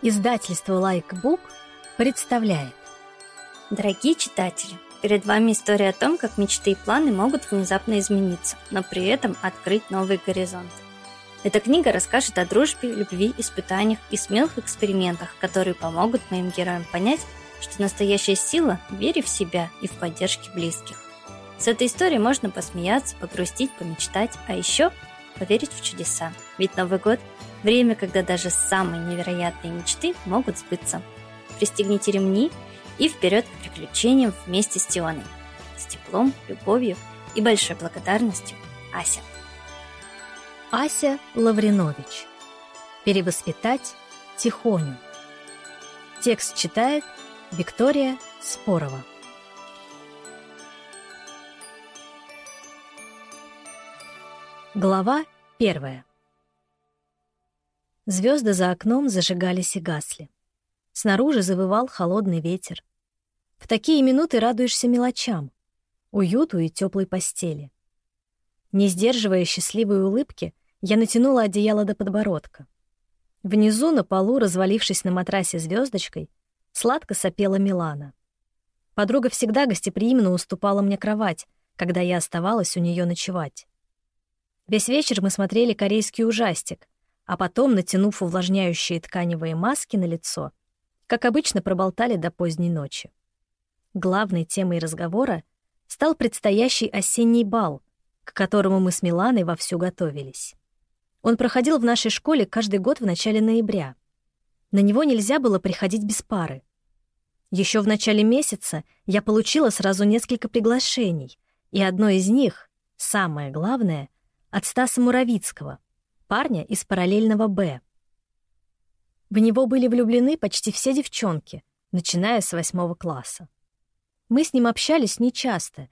Издательство «Лайкбук» представляет Дорогие читатели, перед вами история о том, как мечты и планы могут внезапно измениться, но при этом открыть новые горизонты. Эта книга расскажет о дружбе, любви, испытаниях и смелых экспериментах, которые помогут моим героям понять, что настоящая сила вере в себя и в поддержке близких. С этой историей можно посмеяться, погрустить, помечтать, а еще поверить в чудеса. Ведь Новый год – время, когда даже самые невероятные мечты могут сбыться. Пристегните ремни и вперед к приключениям вместе с Тионой. С теплом, любовью и большой благодарностью Ася. Ася Лавринович. Перевоспитать Тихоню. Текст читает Виктория Спорова. Глава первая. Звезды за окном зажигались и гасли. Снаружи завывал холодный ветер. В такие минуты радуешься мелочам, уюту и теплой постели. Не сдерживая счастливой улыбки, я натянула одеяло до подбородка. Внизу, на полу, развалившись на матрасе звездочкой, сладко сопела Милана. Подруга всегда гостеприимно уступала мне кровать, когда я оставалась у нее ночевать. Весь вечер мы смотрели корейский ужастик, а потом, натянув увлажняющие тканевые маски на лицо, как обычно проболтали до поздней ночи. Главной темой разговора стал предстоящий осенний бал, к которому мы с Миланой вовсю готовились. Он проходил в нашей школе каждый год в начале ноября. На него нельзя было приходить без пары. Еще в начале месяца я получила сразу несколько приглашений, и одно из них, самое главное — от Стаса Муравицкого, парня из параллельного «Б». В него были влюблены почти все девчонки, начиная с восьмого класса. Мы с ним общались нечасто,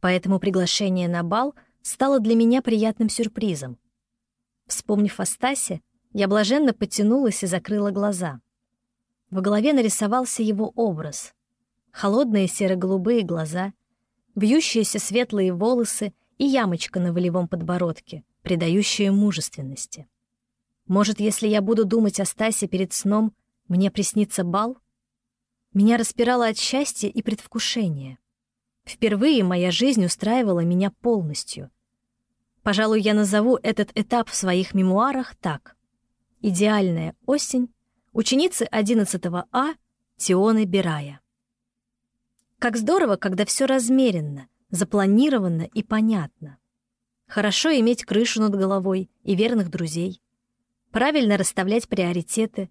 поэтому приглашение на бал стало для меня приятным сюрпризом. Вспомнив о Стасе, я блаженно потянулась и закрыла глаза. В голове нарисовался его образ. Холодные серо-голубые глаза, вьющиеся светлые волосы — и ямочка на волевом подбородке, придающая мужественности. Может, если я буду думать о Стасе перед сном, мне приснится бал? Меня распирало от счастья и предвкушения. Впервые моя жизнь устраивала меня полностью. Пожалуй, я назову этот этап в своих мемуарах так. «Идеальная осень» ученицы 11 А Тионы Бирая. Как здорово, когда все размеренно — запланировано и понятно. Хорошо иметь крышу над головой и верных друзей. Правильно расставлять приоритеты.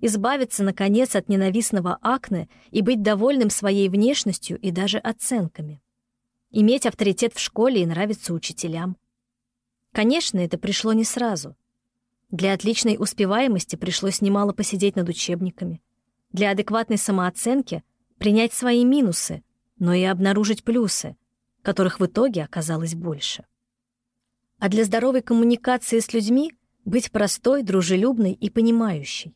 Избавиться, наконец, от ненавистного акне и быть довольным своей внешностью и даже оценками. Иметь авторитет в школе и нравиться учителям. Конечно, это пришло не сразу. Для отличной успеваемости пришлось немало посидеть над учебниками. Для адекватной самооценки принять свои минусы, но и обнаружить плюсы, которых в итоге оказалось больше. А для здоровой коммуникации с людьми быть простой, дружелюбной и понимающей.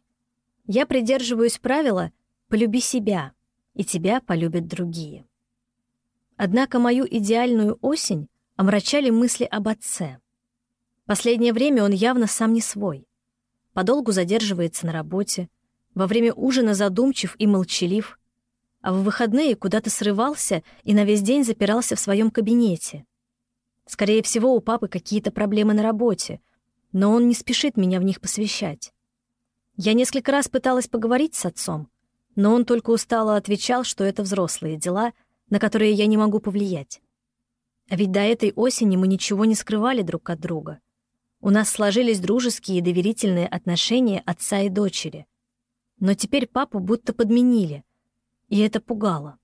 Я придерживаюсь правила «полюби себя», и тебя полюбят другие. Однако мою идеальную осень омрачали мысли об отце. Последнее время он явно сам не свой. Подолгу задерживается на работе, во время ужина задумчив и молчалив, а в выходные куда-то срывался и на весь день запирался в своем кабинете. Скорее всего, у папы какие-то проблемы на работе, но он не спешит меня в них посвящать. Я несколько раз пыталась поговорить с отцом, но он только устало отвечал, что это взрослые дела, на которые я не могу повлиять. А ведь до этой осени мы ничего не скрывали друг от друга. У нас сложились дружеские и доверительные отношения отца и дочери. Но теперь папу будто подменили, и это пугало.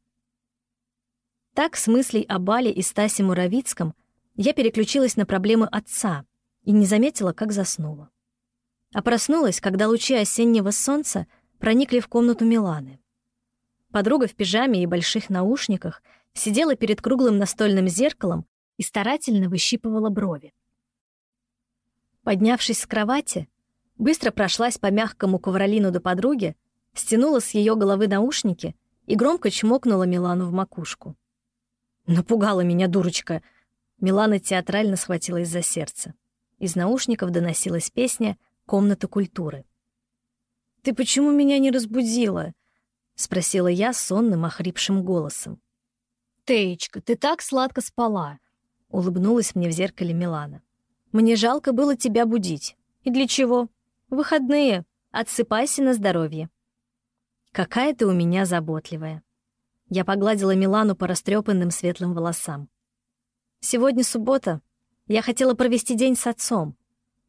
Так, с мыслей о Бале и Стасе Муравицком я переключилась на проблемы отца и не заметила, как заснула. А проснулась, когда лучи осеннего солнца проникли в комнату Миланы. Подруга в пижаме и больших наушниках сидела перед круглым настольным зеркалом и старательно выщипывала брови. Поднявшись с кровати, быстро прошлась по мягкому ковролину до подруги, стянула с ее головы наушники и громко чмокнула Милану в макушку. «Напугала меня, дурочка!» Милана театрально схватилась за сердце. Из наушников доносилась песня «Комната культуры». «Ты почему меня не разбудила?» — спросила я сонным, охрипшим голосом. «Теечка, ты так сладко спала!» — улыбнулась мне в зеркале Милана. «Мне жалко было тебя будить. И для чего? Выходные. Отсыпайся на здоровье». «Какая ты у меня заботливая!» Я погладила Милану по растрепанным светлым волосам. «Сегодня суббота. Я хотела провести день с отцом.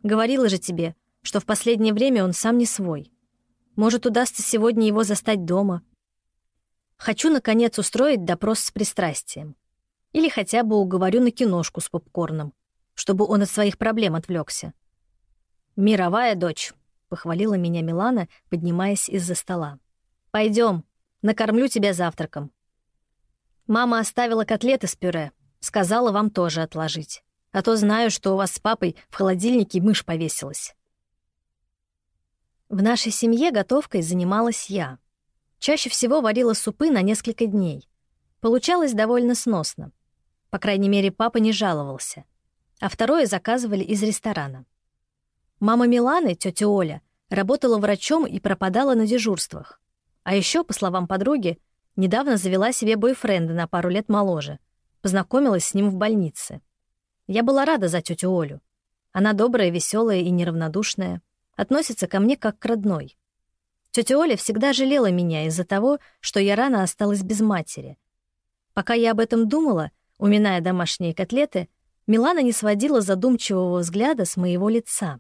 Говорила же тебе, что в последнее время он сам не свой. Может, удастся сегодня его застать дома. Хочу, наконец, устроить допрос с пристрастием. Или хотя бы уговорю на киношку с попкорном, чтобы он от своих проблем отвлекся. «Мировая дочь», — похвалила меня Милана, поднимаясь из-за стола. Пойдем, накормлю тебя завтраком». Мама оставила котлеты с пюре, сказала вам тоже отложить. А то знаю, что у вас с папой в холодильнике мышь повесилась. В нашей семье готовкой занималась я. Чаще всего варила супы на несколько дней. Получалось довольно сносно. По крайней мере, папа не жаловался. А второе заказывали из ресторана. Мама Миланы, тетя Оля, работала врачом и пропадала на дежурствах. А еще, по словам подруги, недавно завела себе бойфренда на пару лет моложе. Познакомилась с ним в больнице. Я была рада за тетю Олю. Она добрая, веселая и неравнодушная. Относится ко мне как к родной. Тетя Оля всегда жалела меня из-за того, что я рано осталась без матери. Пока я об этом думала, уминая домашние котлеты, Милана не сводила задумчивого взгляда с моего лица.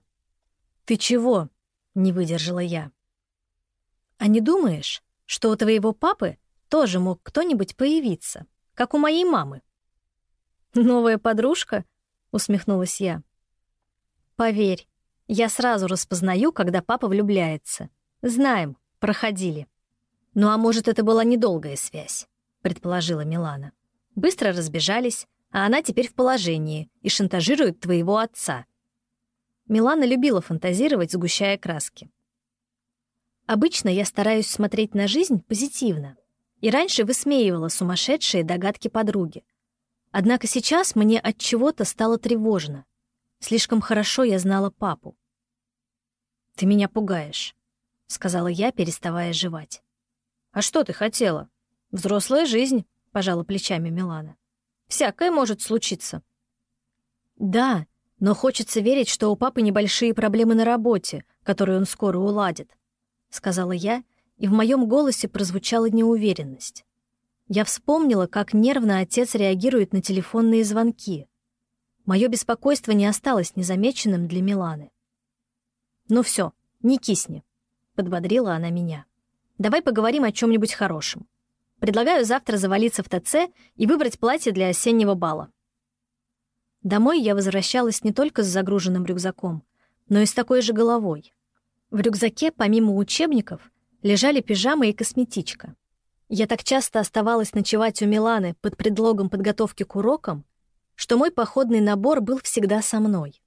«Ты чего?» — не выдержала я. «А не думаешь, что у твоего папы тоже мог кто-нибудь появиться, как у моей мамы?» «Новая подружка?» — усмехнулась я. «Поверь, я сразу распознаю, когда папа влюбляется. Знаем, проходили». «Ну а может, это была недолгая связь?» — предположила Милана. «Быстро разбежались, а она теперь в положении и шантажирует твоего отца». Милана любила фантазировать, сгущая краски. Обычно я стараюсь смотреть на жизнь позитивно, и раньше высмеивала сумасшедшие догадки подруги. Однако сейчас мне от чего-то стало тревожно. Слишком хорошо я знала папу. «Ты меня пугаешь», — сказала я, переставая жевать. «А что ты хотела? Взрослая жизнь», — пожала плечами Милана. «Всякое может случиться». «Да, но хочется верить, что у папы небольшие проблемы на работе, которые он скоро уладит», — сказала я, и в моем голосе прозвучала неуверенность. Я вспомнила, как нервно отец реагирует на телефонные звонки. Мое беспокойство не осталось незамеченным для Миланы. «Ну все, не кисни», — подбодрила она меня. «Давай поговорим о чем-нибудь хорошем. Предлагаю завтра завалиться в ТЦ и выбрать платье для осеннего бала». Домой я возвращалась не только с загруженным рюкзаком, но и с такой же головой. В рюкзаке, помимо учебников, лежали пижама и косметичка. Я так часто оставалась ночевать у Миланы под предлогом подготовки к урокам, что мой походный набор был всегда со мной.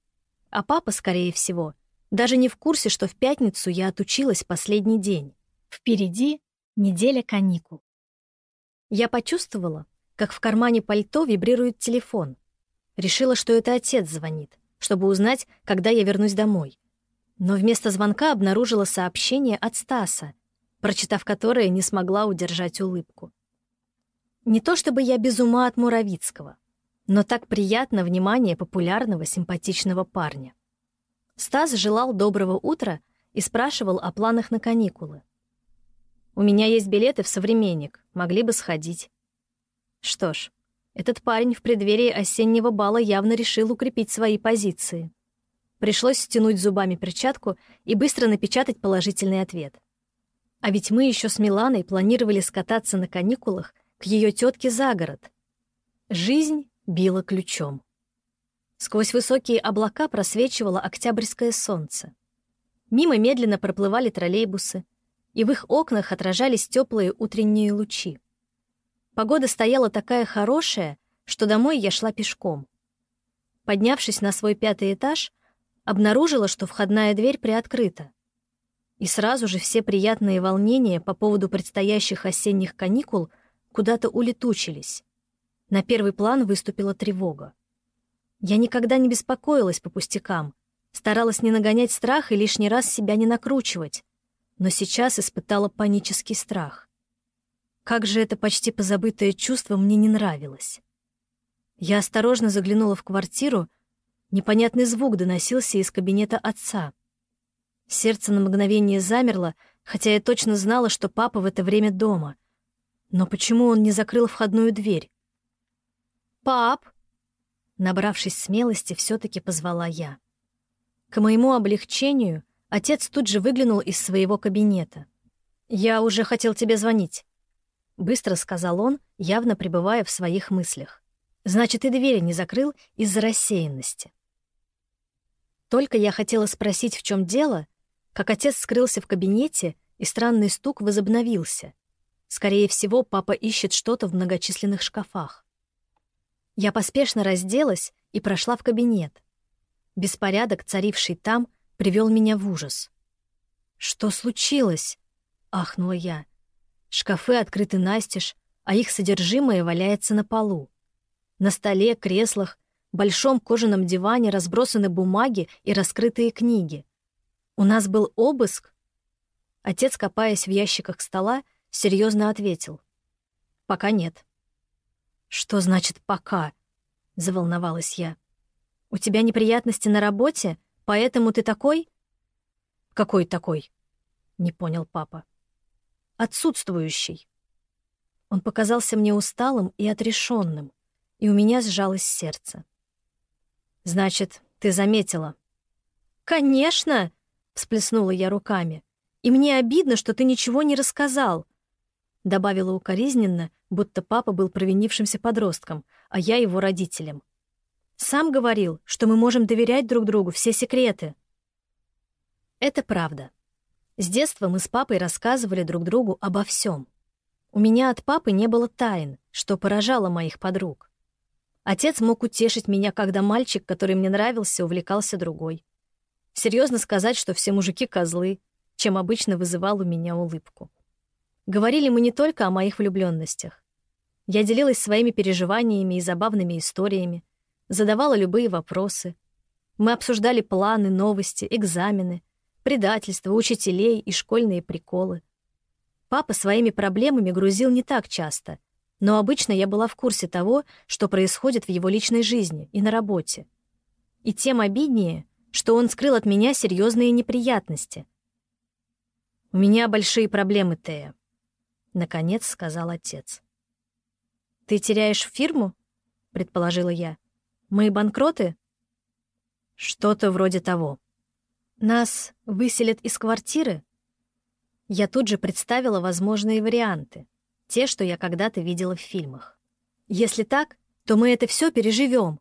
А папа, скорее всего, даже не в курсе, что в пятницу я отучилась последний день. Впереди неделя каникул. Я почувствовала, как в кармане пальто вибрирует телефон. Решила, что это отец звонит, чтобы узнать, когда я вернусь домой но вместо звонка обнаружила сообщение от Стаса, прочитав которое, не смогла удержать улыбку. Не то чтобы я без ума от Муравицкого, но так приятно внимание популярного, симпатичного парня. Стас желал доброго утра и спрашивал о планах на каникулы. «У меня есть билеты в «Современник», могли бы сходить». Что ж, этот парень в преддверии осеннего бала явно решил укрепить свои позиции. Пришлось стянуть зубами перчатку и быстро напечатать положительный ответ. А ведь мы еще с Миланой планировали скататься на каникулах к ее тетке за город. Жизнь била ключом. Сквозь высокие облака просвечивало октябрьское солнце. Мимо медленно проплывали троллейбусы, и в их окнах отражались теплые утренние лучи. Погода стояла такая хорошая, что домой я шла пешком. Поднявшись на свой пятый этаж, обнаружила, что входная дверь приоткрыта. И сразу же все приятные волнения по поводу предстоящих осенних каникул куда-то улетучились. На первый план выступила тревога. Я никогда не беспокоилась по пустякам, старалась не нагонять страх и лишний раз себя не накручивать. но сейчас испытала панический страх. Как же это почти позабытое чувство мне не нравилось. Я осторожно заглянула в квартиру, непонятный звук доносился из кабинета отца. Сердце на мгновение замерло, хотя я точно знала, что папа в это время дома. Но почему он не закрыл входную дверь? «Пап!» Набравшись смелости, все таки позвала я. К моему облегчению отец тут же выглянул из своего кабинета. «Я уже хотел тебе звонить», — быстро сказал он, явно пребывая в своих мыслях. «Значит, и двери не закрыл из-за рассеянности». Только я хотела спросить, в чем дело, как отец скрылся в кабинете, и странный стук возобновился. Скорее всего, папа ищет что-то в многочисленных шкафах. Я поспешно разделась и прошла в кабинет. Беспорядок, царивший там, привел меня в ужас. «Что случилось?» — ахнула я. Шкафы открыты настежь, а их содержимое валяется на полу. На столе, креслах, большом кожаном диване разбросаны бумаги и раскрытые книги. «У нас был обыск?» Отец, копаясь в ящиках стола, серьезно ответил. «Пока нет». «Что значит «пока»?» — заволновалась я. «У тебя неприятности на работе, поэтому ты такой?» «Какой такой?» — не понял папа. «Отсутствующий». Он показался мне усталым и отрешенным, и у меня сжалось сердце. «Значит, ты заметила?» «Конечно!» Всплеснула я руками. «И мне обидно, что ты ничего не рассказал», — добавила укоризненно, будто папа был провинившимся подростком, а я его родителем. «Сам говорил, что мы можем доверять друг другу все секреты». Это правда. С детства мы с папой рассказывали друг другу обо всем. У меня от папы не было тайн, что поражало моих подруг. Отец мог утешить меня, когда мальчик, который мне нравился, увлекался другой. Серьезно сказать, что все мужики козлы, чем обычно вызывал у меня улыбку. Говорили мы не только о моих влюбленностях. Я делилась своими переживаниями и забавными историями, задавала любые вопросы. Мы обсуждали планы, новости, экзамены, предательство, учителей и школьные приколы. Папа своими проблемами грузил не так часто, но обычно я была в курсе того, что происходит в его личной жизни и на работе. И тем обиднее — что он скрыл от меня серьезные неприятности. «У меня большие проблемы, Тея», — наконец сказал отец. «Ты теряешь фирму?» — предположила я. «Мы банкроты?» «Что-то вроде того. Нас выселят из квартиры?» Я тут же представила возможные варианты, те, что я когда-то видела в фильмах. Если так, то мы это все переживем.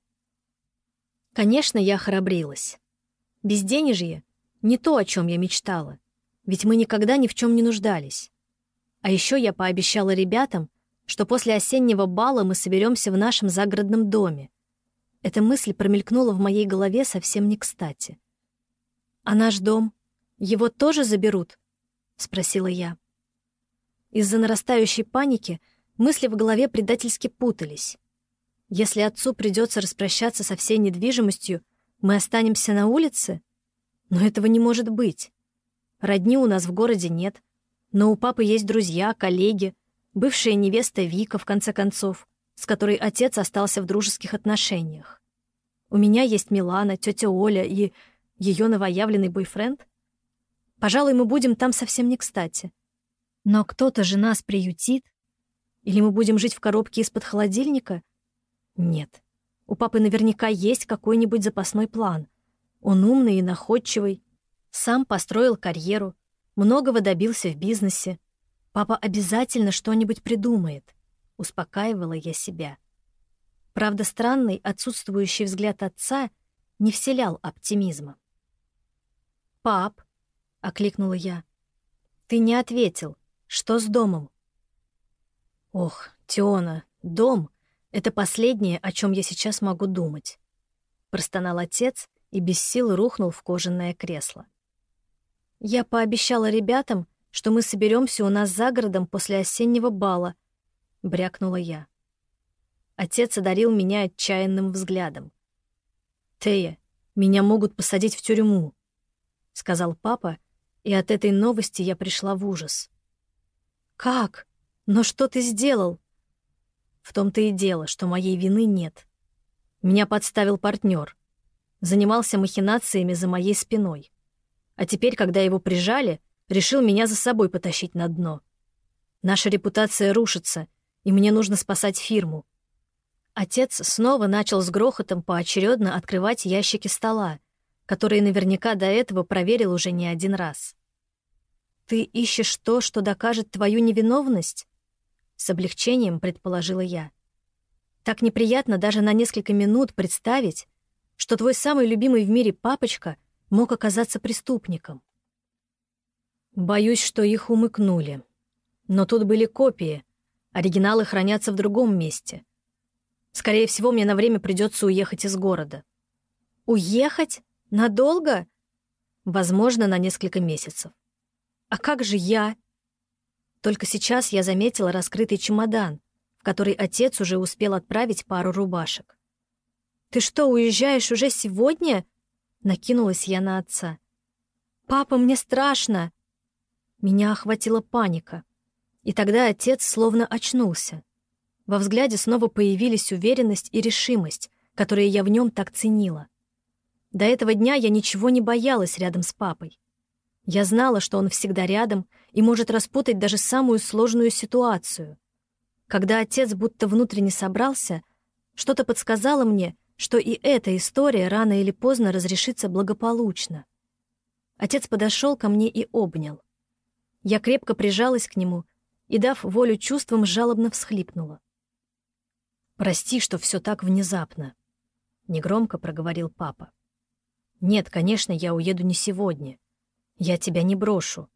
Конечно, я храбрилась. Безденежье — не то, о чем я мечтала, ведь мы никогда ни в чем не нуждались. А еще я пообещала ребятам, что после осеннего бала мы соберемся в нашем загородном доме. Эта мысль промелькнула в моей голове совсем не кстати. «А наш дом? Его тоже заберут?» — спросила я. Из-за нарастающей паники мысли в голове предательски путались. Если отцу придется распрощаться со всей недвижимостью, мы останемся на улице? Но этого не может быть. Родни у нас в городе нет, но у папы есть друзья, коллеги, бывшая невеста Вика, в конце концов, с которой отец остался в дружеских отношениях. У меня есть Милана, тетя Оля и ее новоявленный бойфренд. Пожалуй, мы будем там совсем не кстати. Но кто-то же нас приютит? Или мы будем жить в коробке из-под холодильника? Нет. У папы наверняка есть какой-нибудь запасной план. Он умный и находчивый. Сам построил карьеру, многого добился в бизнесе. Папа обязательно что-нибудь придумает. Успокаивала я себя. Правда, странный, отсутствующий взгляд отца не вселял оптимизма. «Пап», — окликнула я, — «ты не ответил. Что с домом?» «Ох, Теона, дом это последнее, о чем я сейчас могу думать. Простонал отец и без сил рухнул в кожаное кресло. Я пообещала ребятам, что мы соберемся у нас за городом после осеннего бала, брякнула я. Отец одарил меня отчаянным взглядом. «Тея, меня могут посадить в тюрьму», — сказал папа, И от этой новости я пришла в ужас. «Как? Но что ты сделал?» В том-то и дело, что моей вины нет. Меня подставил партнер. Занимался махинациями за моей спиной. А теперь, когда его прижали, решил меня за собой потащить на дно. Наша репутация рушится, и мне нужно спасать фирму. Отец снова начал с грохотом поочередно открывать ящики стола, которые наверняка до этого проверил уже не один раз. «Ты ищешь то, что докажет твою невиновность?» С облегчением предположила я. Так неприятно даже на несколько минут представить, что твой самый любимый в мире папочка мог оказаться преступником. Боюсь, что их умыкнули. Но тут были копии. Оригиналы хранятся в другом месте. Скорее всего, мне на время придется уехать из города. Уехать? Надолго? Возможно, на несколько месяцев. А как же я? Только сейчас я заметила раскрытый чемодан, в который отец уже успел отправить пару рубашек. «Ты что, уезжаешь уже сегодня?» Накинулась я на отца. «Папа, мне страшно!» Меня охватила паника. И тогда отец словно очнулся. Во взгляде снова появились уверенность и решимость, которые я в нем так ценила. До этого дня я ничего не боялась рядом с папой. Я знала, что он всегда рядом и может распутать даже самую сложную ситуацию. Когда отец будто внутренне собрался, что-то подсказало мне, что и эта история рано или поздно разрешится благополучно. Отец подошел ко мне и обнял. Я крепко прижалась к нему и, дав волю чувствам, жалобно всхлипнула. «Прости, что все так внезапно», — негромко проговорил папа. «Нет, конечно, я уеду не сегодня. Я тебя не брошу.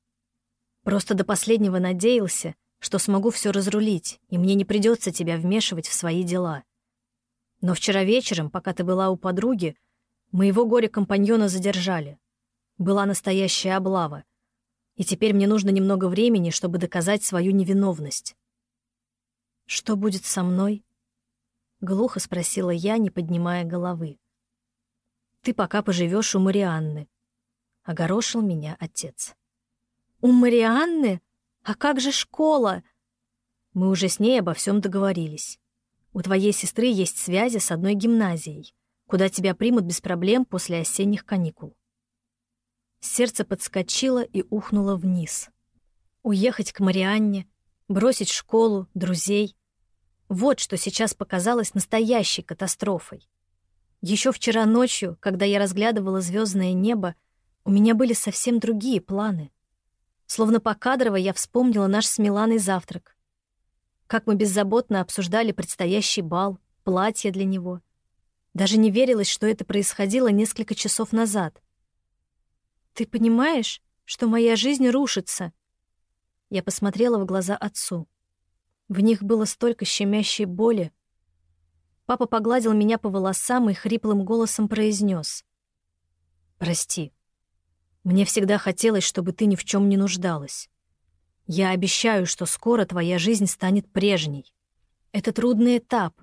Просто до последнего надеялся, что смогу все разрулить, и мне не придется тебя вмешивать в свои дела. Но вчера вечером, пока ты была у подруги, моего горе-компаньона задержали. Была настоящая облава. И теперь мне нужно немного времени, чтобы доказать свою невиновность. «Что будет со мной?» — глухо спросила я, не поднимая головы. «Ты пока поживешь у Марианны», — огорошил меня отец. «У Марианны? А как же школа?» Мы уже с ней обо всем договорились. У твоей сестры есть связи с одной гимназией, куда тебя примут без проблем после осенних каникул. Сердце подскочило и ухнуло вниз. Уехать к Марианне, бросить школу, друзей. Вот что сейчас показалось настоящей катастрофой. Еще вчера ночью, когда я разглядывала звездное небо, у меня были совсем другие планы. Словно покадрово я вспомнила наш с Миланой завтрак как мы беззаботно обсуждали предстоящий бал, платье для него. Даже не верилось, что это происходило несколько часов назад. «Ты понимаешь, что моя жизнь рушится?» Я посмотрела в глаза отцу. В них было столько щемящей боли. Папа погладил меня по волосам и хриплым голосом произнес: «Прости. Мне всегда хотелось, чтобы ты ни в чем не нуждалась. Я обещаю, что скоро твоя жизнь станет прежней. Это трудный этап,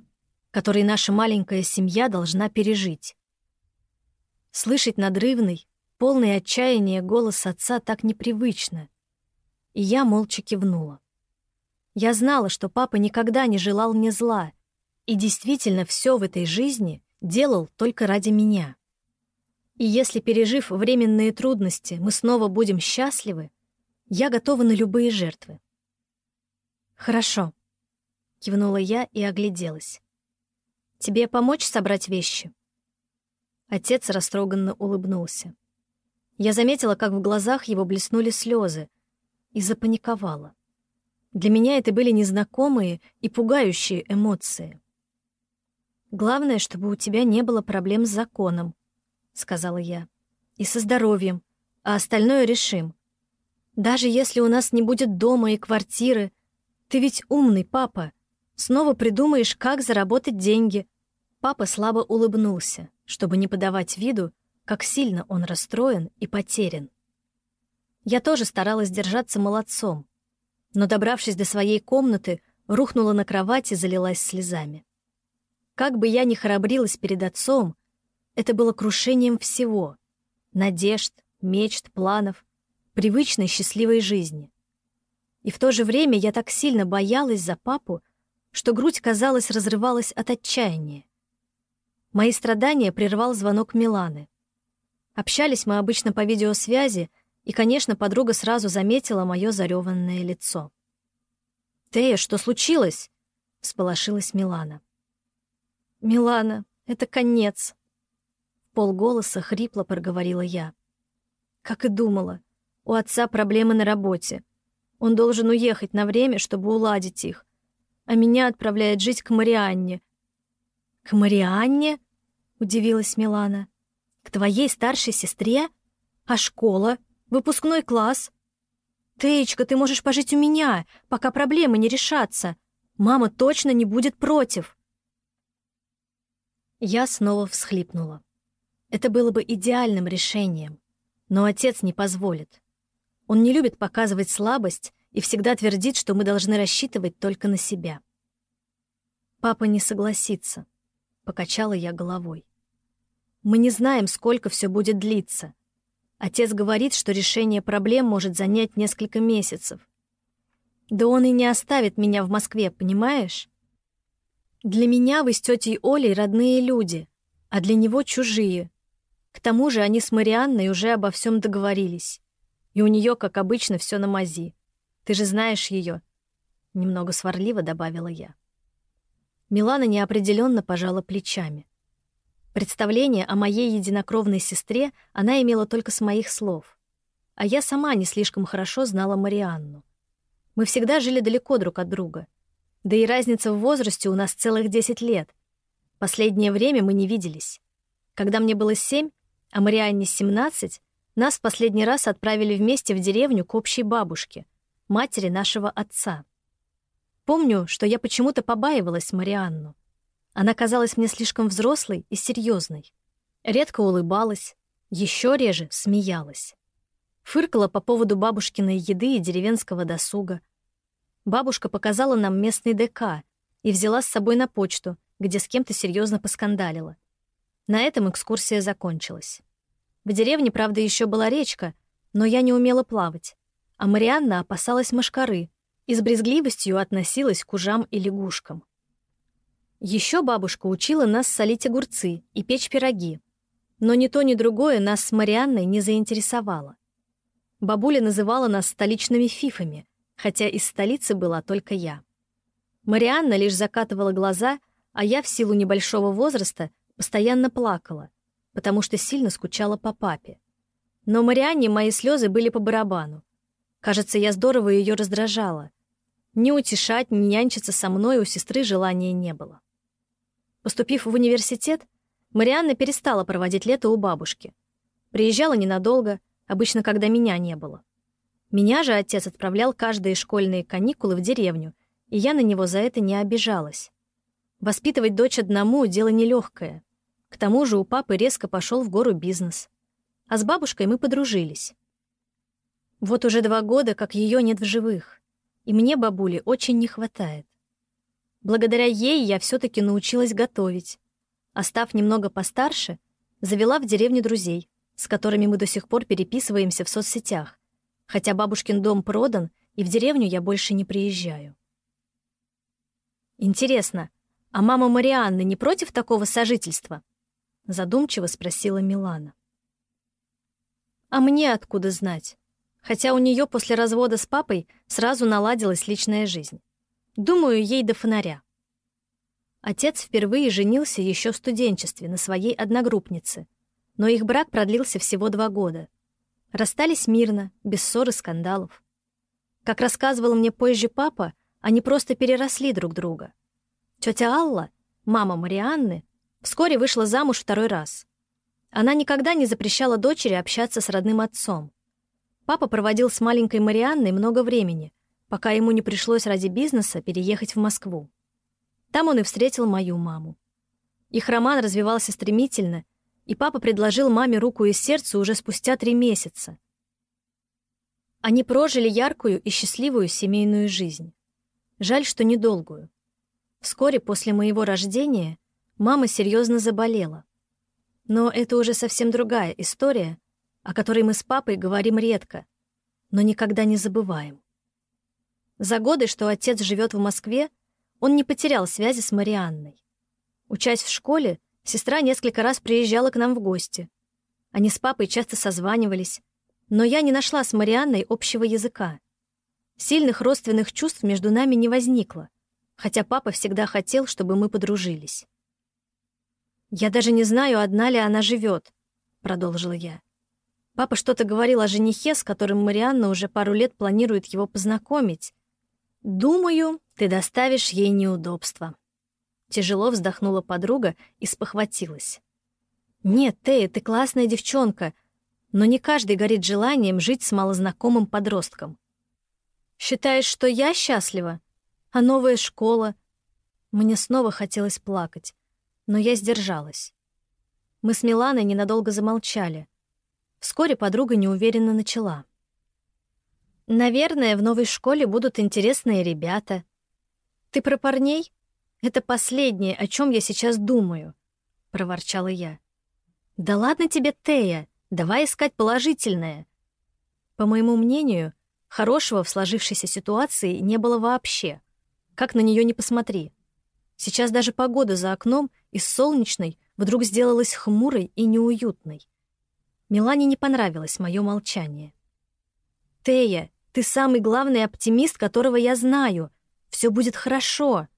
который наша маленькая семья должна пережить. Слышать надрывный, полный отчаяния голос отца так непривычно. И я молча кивнула. Я знала, что папа никогда не желал мне зла, и действительно все в этой жизни делал только ради меня. И если, пережив временные трудности, мы снова будем счастливы, я готова на любые жертвы. «Хорошо», — кивнула я и огляделась. «Тебе помочь собрать вещи?» Отец растроганно улыбнулся. Я заметила, как в глазах его блеснули слезы, и запаниковала. Для меня это были незнакомые и пугающие эмоции. «Главное, чтобы у тебя не было проблем с законом», — сказала я, — «и со здоровьем, а остальное решим. Даже если у нас не будет дома и квартиры, ты ведь умный, папа. Снова придумаешь, как заработать деньги. Папа слабо улыбнулся, чтобы не подавать виду, как сильно он расстроен и потерян. Я тоже старалась держаться молодцом, но, добравшись до своей комнаты, рухнула на кровать и залилась слезами. Как бы я ни храбрилась перед отцом, это было крушением всего — надежд, мечт, планов, привычной счастливой жизни. И в то же время я так сильно боялась за папу, что грудь, казалось, разрывалась от отчаяния. Мои страдания прервал звонок Миланы. Общались мы обычно по видеосвязи, и, конечно, подруга сразу заметила мое зареванное лицо. «Тея, что случилось?» — всполошилась Милана. «Милана, это конец!» Полголоса хрипло проговорила я. Как и думала, у отца проблемы на работе. Он должен уехать на время, чтобы уладить их. А меня отправляет жить к Марианне. «К Марианне?» — удивилась Милана. «К твоей старшей сестре? А школа?» Выпускной класс. Теечка, ты можешь пожить у меня, пока проблемы не решатся. Мама точно не будет против. Я снова всхлипнула. Это было бы идеальным решением, но отец не позволит. Он не любит показывать слабость и всегда твердит, что мы должны рассчитывать только на себя. Папа не согласится, покачала я головой. Мы не знаем, сколько все будет длиться. Отец говорит, что решение проблем может занять несколько месяцев. Да он и не оставит меня в Москве, понимаешь? Для меня вы с тетей Олей родные люди, а для него чужие. К тому же они с Марианной уже обо всем договорились. И у нее, как обычно, все на мази. Ты же знаешь ее. Немного сварливо добавила я. Милана неопределенно пожала плечами. Представление о моей единокровной сестре она имела только с моих слов. А я сама не слишком хорошо знала Марианну. Мы всегда жили далеко друг от друга. Да и разница в возрасте у нас целых 10 лет. Последнее время мы не виделись. Когда мне было 7, а Марианне 17, нас в последний раз отправили вместе в деревню к общей бабушке, матери нашего отца. Помню, что я почему-то побаивалась Марианну. Она казалась мне слишком взрослой и серьезной. Редко улыбалась, еще реже смеялась. Фыркала по поводу бабушкиной еды и деревенского досуга. Бабушка показала нам местный ДК и взяла с собой на почту, где с кем-то серьезно поскандалила. На этом экскурсия закончилась. В деревне, правда, еще была речка, но я не умела плавать, а Марианна опасалась мошкары и с брезгливостью относилась к ужам и лягушкам. Еще бабушка учила нас солить огурцы и печь пироги. Но ни то, ни другое нас с Марианной не заинтересовало. Бабуля называла нас столичными фифами, хотя из столицы была только я. Марианна лишь закатывала глаза, а я в силу небольшого возраста постоянно плакала, потому что сильно скучала по папе. Но Марианне мои слезы были по барабану. Кажется, я здорово ее раздражала. Ни утешать, ни нянчиться со мной у сестры желания не было. Поступив в университет, Марианна перестала проводить лето у бабушки. Приезжала ненадолго, обычно, когда меня не было. Меня же отец отправлял каждые школьные каникулы в деревню, и я на него за это не обижалась. Воспитывать дочь одному — дело нелегкое. К тому же у папы резко пошел в гору бизнес. А с бабушкой мы подружились. Вот уже два года, как ее нет в живых, и мне бабули очень не хватает. Благодаря ей я все-таки научилась готовить. А став немного постарше, завела в деревне друзей, с которыми мы до сих пор переписываемся в соцсетях, хотя бабушкин дом продан, и в деревню я больше не приезжаю. Интересно, а мама Марианны не против такого сожительства? Задумчиво спросила Милана. А мне откуда знать? Хотя у нее после развода с папой сразу наладилась личная жизнь. Думаю, ей до фонаря. Отец впервые женился еще в студенчестве на своей одногруппнице, но их брак продлился всего два года. Расстались мирно, без ссор и скандалов. Как рассказывал мне позже папа, они просто переросли друг друга. Тетя Алла, мама Марианны, вскоре вышла замуж второй раз. Она никогда не запрещала дочери общаться с родным отцом. Папа проводил с маленькой Марианной много времени, пока ему не пришлось ради бизнеса переехать в Москву. Там он и встретил мою маму. Их роман развивался стремительно, и папа предложил маме руку и сердце уже спустя три месяца. Они прожили яркую и счастливую семейную жизнь. Жаль, что недолгую. Вскоре после моего рождения мама серьезно заболела. Но это уже совсем другая история, о которой мы с папой говорим редко — но никогда не забываем. За годы, что отец живет в Москве, он не потерял связи с Марианной. Учась в школе, сестра несколько раз приезжала к нам в гости. Они с папой часто созванивались, но я не нашла с Марианной общего языка. Сильных родственных чувств между нами не возникло, хотя папа всегда хотел, чтобы мы подружились. «Я даже не знаю, одна ли она живет», — продолжила я. Папа что-то говорил о женихе, с которым Марианна уже пару лет планирует его познакомить, «Думаю, ты доставишь ей неудобства». Тяжело вздохнула подруга и спохватилась. «Нет, Тея, ты классная девчонка, но не каждый горит желанием жить с малознакомым подростком. Считаешь, что я счастлива? А новая школа?» Мне снова хотелось плакать, но я сдержалась. Мы с Миланой ненадолго замолчали. Вскоре подруга неуверенно начала. Наверное, в новой школе будут интересные ребята. Ты про парней? Это последнее, о чем я сейчас думаю, проворчала я. Да ладно тебе, Тея, давай искать положительное. По моему мнению, хорошего в сложившейся ситуации не было вообще. Как на нее не посмотри. Сейчас даже погода за окном из солнечной вдруг сделалась хмурой и неуютной. Милане не понравилось мое молчание. «Тея, ты самый главный оптимист, которого я знаю. Все будет хорошо.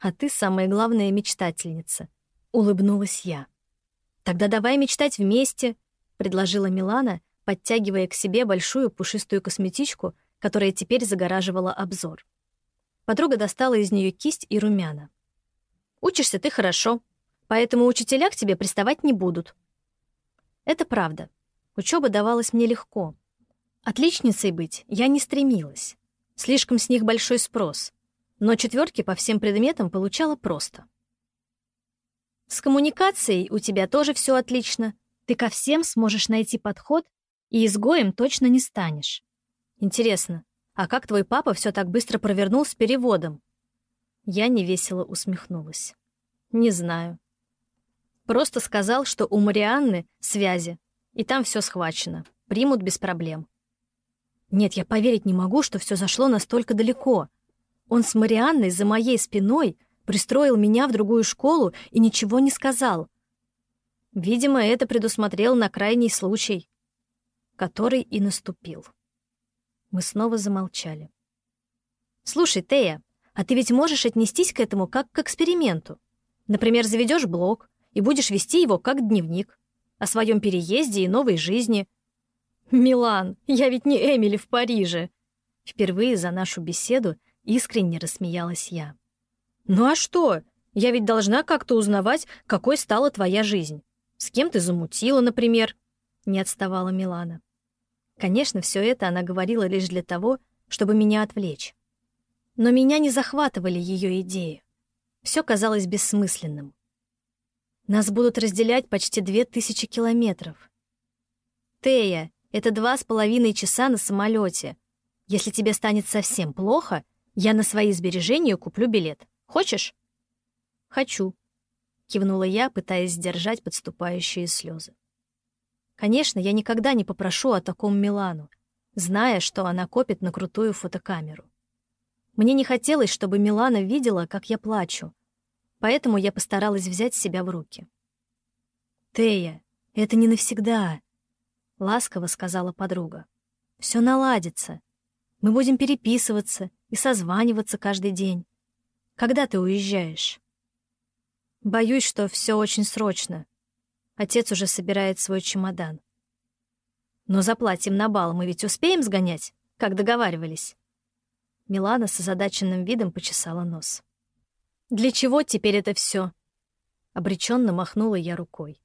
А ты самая главная мечтательница. Улыбнулась я. Тогда давай мечтать вместе, предложила Милана, подтягивая к себе большую пушистую косметичку, которая теперь загораживала обзор. Подруга достала из нее кисть и румяна. «Учишься ты хорошо, поэтому учителя к тебе приставать не будут». Это правда. Учеба давалась мне легко. Отличницей быть я не стремилась. Слишком с них большой спрос. Но четверки по всем предметам получала просто. С коммуникацией у тебя тоже все отлично. Ты ко всем сможешь найти подход, и изгоем точно не станешь. Интересно, а как твой папа все так быстро провернул с переводом? Я невесело усмехнулась. Не знаю. Просто сказал, что у Марианны связи, и там все схвачено. Примут без проблем. Нет, я поверить не могу, что все зашло настолько далеко. Он с Марианной за моей спиной пристроил меня в другую школу и ничего не сказал. Видимо, это предусмотрел на крайний случай, который и наступил. Мы снова замолчали. «Слушай, Тея, а ты ведь можешь отнестись к этому как к эксперименту. Например, заведешь блог и будешь вести его как дневник о своем переезде и новой жизни — «Милан, я ведь не Эмили в Париже!» Впервые за нашу беседу искренне рассмеялась я. «Ну а что? Я ведь должна как-то узнавать, какой стала твоя жизнь. С кем ты замутила, например?» Не отставала Милана. Конечно, все это она говорила лишь для того, чтобы меня отвлечь. Но меня не захватывали ее идеи. Все казалось бессмысленным. Нас будут разделять почти две тысячи километров. «Тея, это два с половиной часа на самолете. Если тебе станет совсем плохо, я на свои сбережения куплю билет. Хочешь?» «Хочу», — кивнула я, пытаясь сдержать подступающие слезы. Конечно, я никогда не попрошу о таком Милану, зная, что она копит на крутую фотокамеру. Мне не хотелось, чтобы Милана видела, как я плачу, поэтому я постаралась взять себя в руки. «Тея, это не навсегда», ласково сказала подруга. Все наладится. Мы будем переписываться и созваниваться каждый день. Когда ты уезжаешь? Боюсь, что все очень срочно. Отец уже собирает свой чемодан. Но заплатим на бал мы ведь успеем сгонять, как договаривались. Милана с озадаченным видом почесала нос. Для чего теперь это все? Обреченно махнула я рукой.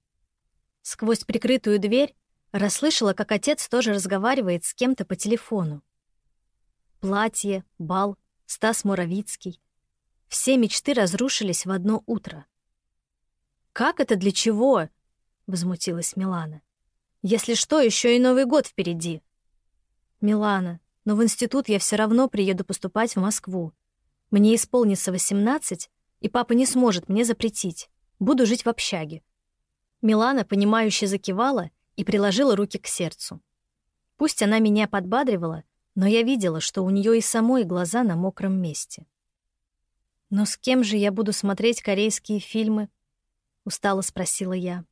Сквозь прикрытую дверь Расслышала, как отец тоже разговаривает с кем-то по телефону. Платье, бал, Стас Муравицкий. Все мечты разрушились в одно утро. «Как это для чего?» — возмутилась Милана. «Если что, еще и Новый год впереди». «Милана, но в институт я все равно приеду поступать в Москву. Мне исполнится восемнадцать, и папа не сможет мне запретить. Буду жить в общаге». Милана, понимающе закивала и приложила руки к сердцу. Пусть она меня подбадривала, но я видела, что у нее и самой глаза на мокром месте. «Но с кем же я буду смотреть корейские фильмы?» — устало спросила я.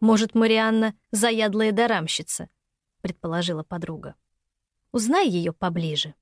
«Может, Марианна — заядлая дарамщица?» — предположила подруга. «Узнай ее поближе».